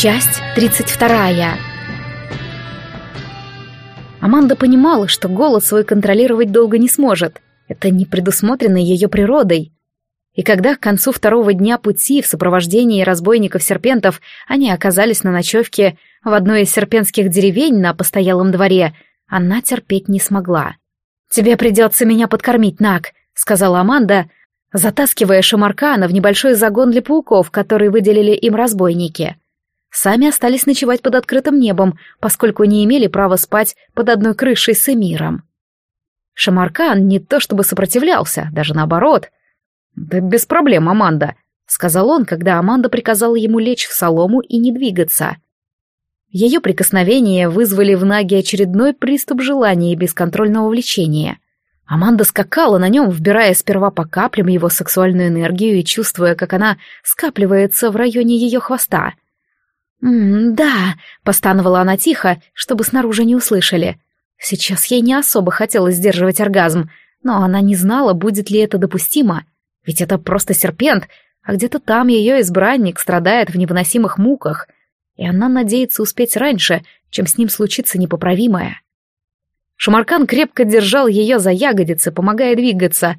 Часть 32. Аманда понимала, что голод свой контролировать долго не сможет. Это не предусмотрено ее природой. И когда к концу второго дня пути в сопровождении разбойников-серпентов они оказались на ночевке в одной из серпентских деревень на постоялом дворе, она терпеть не смогла. «Тебе придется меня подкормить, Нак», — сказала Аманда, затаскивая Шамаркана в небольшой загон для пауков, который выделили им разбойники. Сами остались ночевать под открытым небом, поскольку не имели права спать под одной крышей с Эмиром. Шамаркан не то чтобы сопротивлялся, даже наоборот. «Да без проблем, Аманда», — сказал он, когда Аманда приказала ему лечь в солому и не двигаться. Ее прикосновения вызвали в Наге очередной приступ желания и бесконтрольного влечения. Аманда скакала на нем, вбирая сперва по каплям его сексуальную энергию и чувствуя, как она скапливается в районе ее хвоста — «Да», — постановала она тихо, чтобы снаружи не услышали. Сейчас ей не особо хотелось сдерживать оргазм, но она не знала, будет ли это допустимо. Ведь это просто серпент, а где-то там ее избранник страдает в невыносимых муках, и она надеется успеть раньше, чем с ним случится непоправимое. Шамаркан крепко держал ее за ягодицы, помогая двигаться.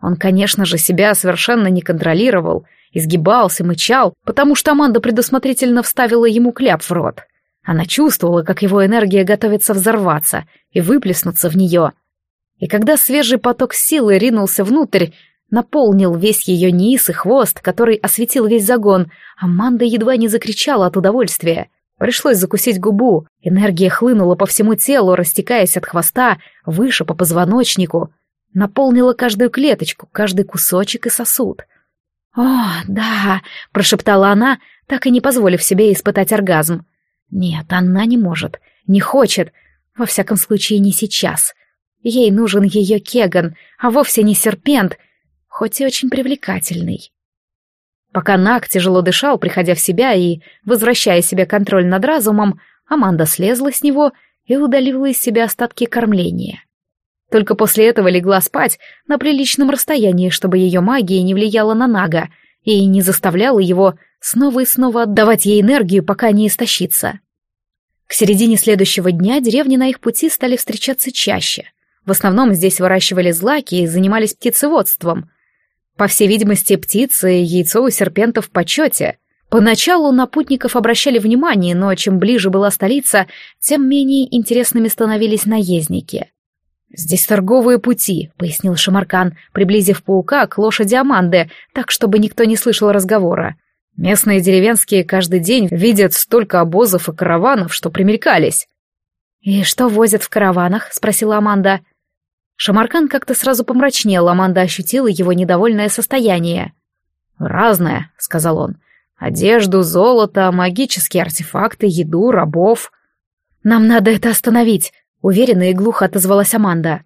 Он, конечно же, себя совершенно не контролировал — изгибался, мычал, потому что Аманда предусмотрительно вставила ему кляп в рот. Она чувствовала, как его энергия готовится взорваться и выплеснуться в нее. И когда свежий поток силы ринулся внутрь, наполнил весь ее низ и хвост, который осветил весь загон, Аманда едва не закричала от удовольствия. Пришлось закусить губу, энергия хлынула по всему телу, растекаясь от хвоста, выше по позвоночнику, наполнила каждую клеточку, каждый кусочек и сосуд — «О, да», — прошептала она, так и не позволив себе испытать оргазм. «Нет, она не может, не хочет, во всяком случае не сейчас. Ей нужен ее кеган, а вовсе не серпент, хоть и очень привлекательный». Пока Нак тяжело дышал, приходя в себя и возвращая себе контроль над разумом, Аманда слезла с него и удалила из себя остатки кормления. Только после этого легла спать на приличном расстоянии, чтобы ее магия не влияла на Нага и не заставляла его снова и снова отдавать ей энергию, пока не истощится. К середине следующего дня деревни на их пути стали встречаться чаще. В основном здесь выращивали злаки и занимались птицеводством. По всей видимости, птицы и яйцо у серпентов в почете. Поначалу на путников обращали внимание, но чем ближе была столица, тем менее интересными становились наездники. «Здесь торговые пути», — пояснил Шамаркан, приблизив паука к лошади Аманды, так, чтобы никто не слышал разговора. «Местные деревенские каждый день видят столько обозов и караванов, что примелькались». «И что возят в караванах?» — спросила Аманда. Шамаркан как-то сразу помрачнел, Аманда ощутила его недовольное состояние. «Разное», — сказал он. «Одежду, золото, магические артефакты, еду, рабов». «Нам надо это остановить», Уверенно и глухо отозвалась Аманда.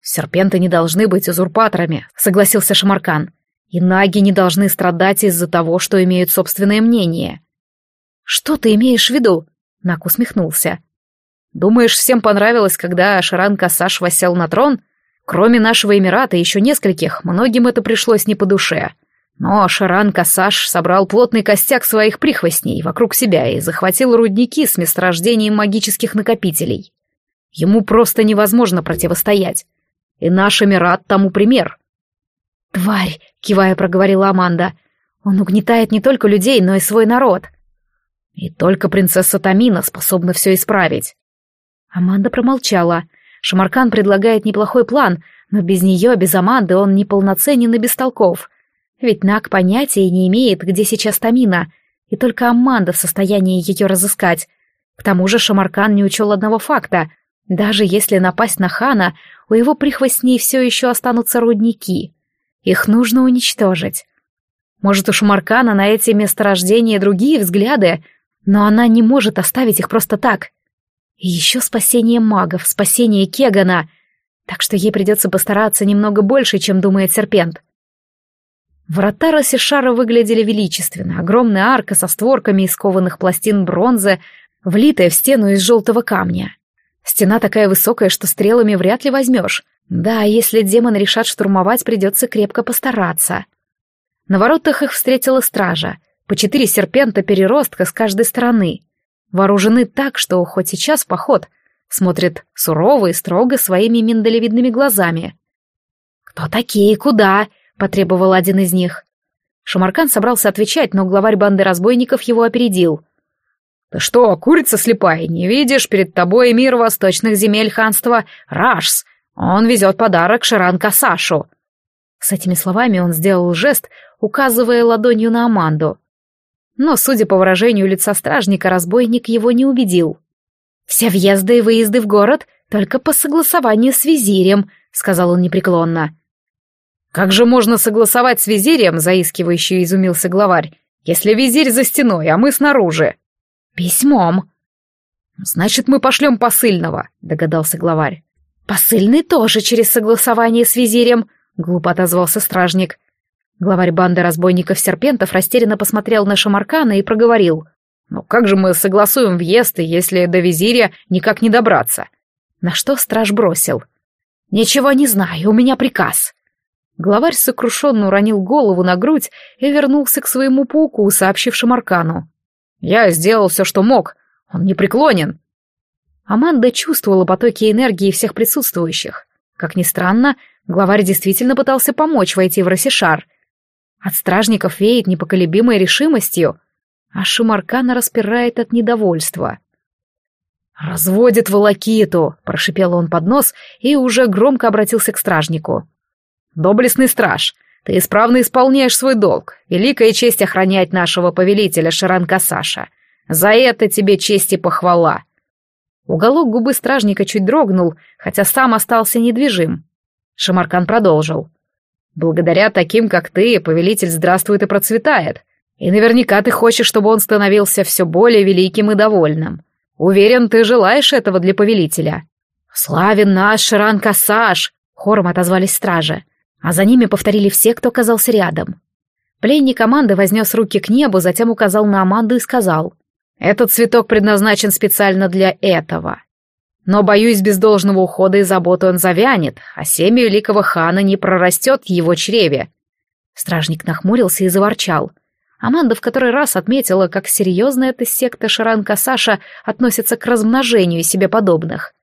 «Серпенты не должны быть узурпаторами», — согласился Шамаркан. «И наги не должны страдать из-за того, что имеют собственное мнение». «Что ты имеешь в виду?» — Нак усмехнулся. «Думаешь, всем понравилось, когда Шаран Кассаш восел на трон? Кроме нашего Эмирата и еще нескольких, многим это пришлось не по душе. Но Шаран Кассаш собрал плотный костяк своих прихвостней вокруг себя и захватил рудники с месторождением магических накопителей. Ему просто невозможно противостоять. И наш Эмират тому пример. «Тварь!» — кивая проговорила Аманда. «Он угнетает не только людей, но и свой народ». «И только принцесса Тамина способна все исправить». Аманда промолчала. Шамаркан предлагает неплохой план, но без нее, без Аманды он неполноценен и бестолков. Ведь Нак понятия не имеет, где сейчас Тамина, и только Аманда в состоянии ее разыскать. К тому же Шамаркан не учел одного факта. Даже если напасть на хана, у его прихвостней все еще останутся рудники. Их нужно уничтожить. Может, у Шумаркана на эти месторождения другие взгляды, но она не может оставить их просто так. И еще спасение магов, спасение Кегана, так что ей придется постараться немного больше, чем думает Серпент. Врата Росишара выглядели величественно, огромная арка со створками из кованых пластин бронзы, влитая в стену из желтого камня. Стена такая высокая, что стрелами вряд ли возьмешь. Да, если демон решат штурмовать, придется крепко постараться. На воротах их встретила стража. по четыре серпента-переростка с каждой стороны. Вооружены так, что хоть сейчас поход, смотрят сурово и строго своими миндалевидными глазами. «Кто такие? Куда?» — потребовал один из них. Шамаркан собрался отвечать, но главарь банды разбойников его опередил. «Ты что, курица слепая, не видишь перед тобой мир восточных земель ханства Рашс? Он везет подарок Ширан Касашу». С этими словами он сделал жест, указывая ладонью на Аманду. Но, судя по выражению лица стражника, разбойник его не убедил. «Все въезды и выезды в город только по согласованию с визирем», — сказал он непреклонно. «Как же можно согласовать с визирем?» — заискивающе изумился главарь. «Если визирь за стеной, а мы снаружи». «Письмом». «Значит, мы пошлем посыльного», — догадался главарь. «Посыльный тоже через согласование с визирем», — глупо отозвался стражник. Главарь банды разбойников-серпентов растерянно посмотрел на Шамаркана и проговорил. «Ну как же мы согласуем въезд, если до визиря никак не добраться?» На что страж бросил. «Ничего не знаю, у меня приказ». Главарь сокрушенно уронил голову на грудь и вернулся к своему пауку, сообщившим Аркану. «Я сделал все, что мог. Он не преклонен». Аманда чувствовала потоки энергии всех присутствующих. Как ни странно, главарь действительно пытался помочь войти в Росишар. От стражников веет непоколебимой решимостью, а Шимаркана распирает от недовольства. «Разводит волокиту!» — прошипел он под нос и уже громко обратился к стражнику. Доблестный страж, ты исправно исполняешь свой долг. Великая честь охранять нашего повелителя Шаранка Саша. За это тебе честь и похвала. Уголок губы стражника чуть дрогнул, хотя сам остался недвижим. Шамаркан продолжил. «Благодаря таким, как ты, повелитель здравствует и процветает. И наверняка ты хочешь, чтобы он становился все более великим и довольным. Уверен, ты желаешь этого для повелителя». «Славен наш Шаран Кассаж!» — хором отозвались стражи а за ними повторили все, кто оказался рядом. Пленник команды вознес руки к небу, затем указал на Аманду и сказал, «Этот цветок предназначен специально для этого. Но, боюсь, без должного ухода и заботы он завянет, а семя великого хана не прорастет в его чреве». Стражник нахмурился и заворчал. Аманда в который раз отметила, как серьезно эта секта Шаранка Саша относится к размножению себе подобных.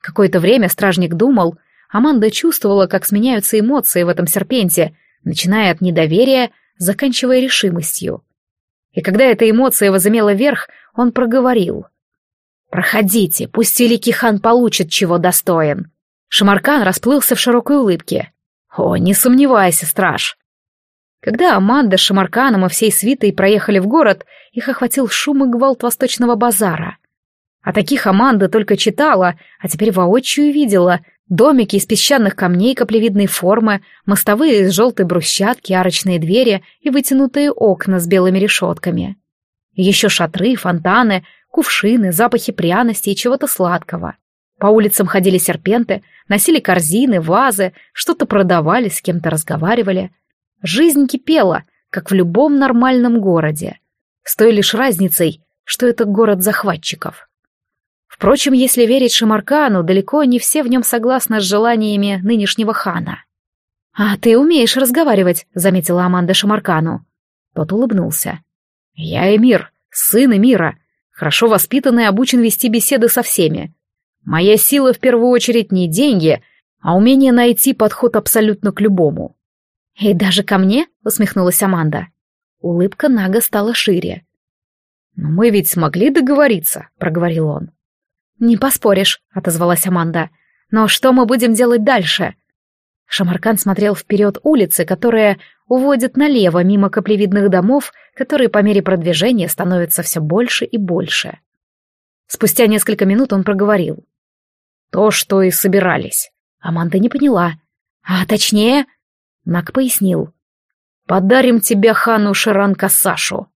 Какое-то время стражник думал, Аманда чувствовала, как сменяются эмоции в этом серпенте, начиная от недоверия, заканчивая решимостью. И когда эта эмоция возымела верх, он проговорил. «Проходите, пусть великий хан получит, чего достоин». Шамаркан расплылся в широкой улыбке. «О, не сомневайся, страж». Когда Аманда с Шамарканом и всей свитой проехали в город, их охватил шум и гвалт восточного базара. О таких Аманда только читала, а теперь воочию видела — Домики из песчаных камней каплевидной формы, мостовые из желтой брусчатки, арочные двери и вытянутые окна с белыми решетками. еще шатры, фонтаны, кувшины, запахи пряности и чего-то сладкого. По улицам ходили серпенты, носили корзины, вазы, что-то продавали, с кем-то разговаривали. Жизнь кипела, как в любом нормальном городе. С той лишь разницей, что это город захватчиков. Впрочем, если верить Шамаркану, далеко не все в нем согласны с желаниями нынешнего хана. «А ты умеешь разговаривать», — заметила Аманда Шамаркану. Тот улыбнулся. «Я Эмир, сын Эмира, хорошо воспитан и обучен вести беседы со всеми. Моя сила в первую очередь не деньги, а умение найти подход абсолютно к любому». «И даже ко мне?» — усмехнулась Аманда. Улыбка Нага стала шире. «Но мы ведь смогли договориться», — проговорил он. «Не поспоришь», — отозвалась Аманда. «Но что мы будем делать дальше?» Шамаркан смотрел вперед улицы, которая уводит налево мимо каплевидных домов, которые по мере продвижения становятся все больше и больше. Спустя несколько минут он проговорил. «То, что и собирались». Аманда не поняла. «А точнее...» Нак пояснил. «Подарим тебе хану Шаран Кассашу».